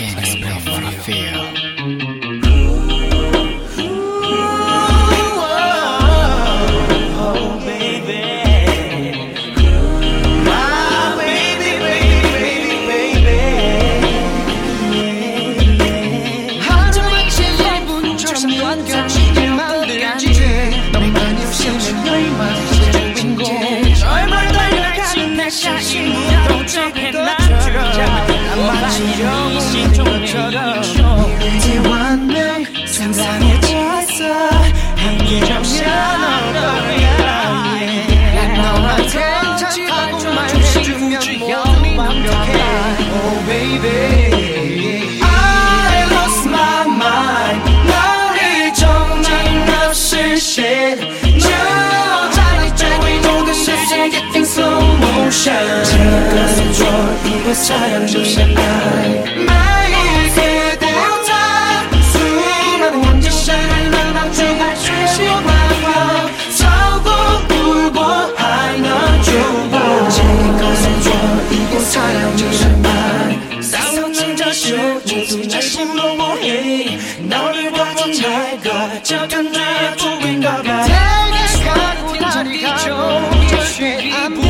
can't explain what I feel. 하지만 제일분처럼 완벽하게 만들지 너만 없으면 열만 주인공 얼마나 달려가는 내 자신도 적게 남주 자 마치 영웅인 것처럼 대완맹 상상해졌어 shit 줘 이거 사랑 주셔 매일 그대로 다 수많은 원지샷을 나만 중할 최신방법 서고 울고 지금까지 줘 이거 사랑 주셔 싸우는 자식 모두 날 심로해 너를 봐도 잘 저간 나의 꿈인가 봐 내게 가고 다리가 좋게 아프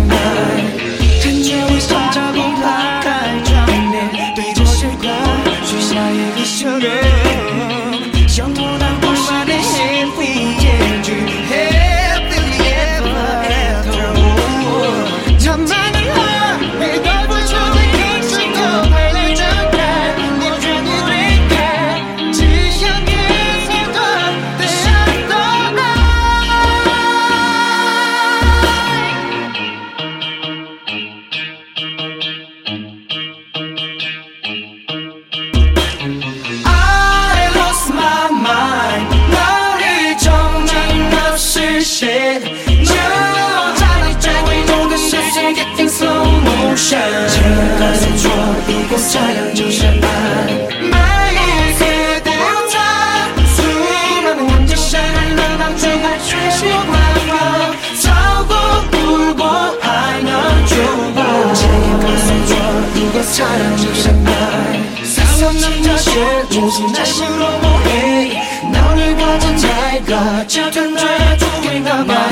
shit 여자를 쬐고 녹은 세상 getting slow motion 지금까지 줘 사랑 주셔 매일 그대로 다 수많은 원지샷을 나만 중할 최신방법 서고 울고 하나 주고 지금까지 줘 이거 사랑 주셔 싸운 남자들 모두 날 심로해 너를 봐준 잘가 작은 나의 꿈인가 봐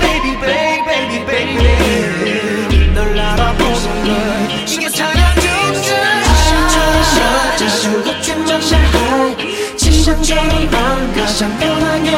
Baby baby baby baby. 널 알아보는 걸 이게 사랑 중자 샤샤샤 자수 같은 정샤 하이 지상적인 마음 가장 편하게